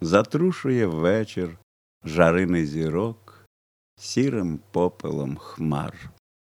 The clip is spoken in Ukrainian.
затрушує вечір жарини зірок сірим попелом хмар.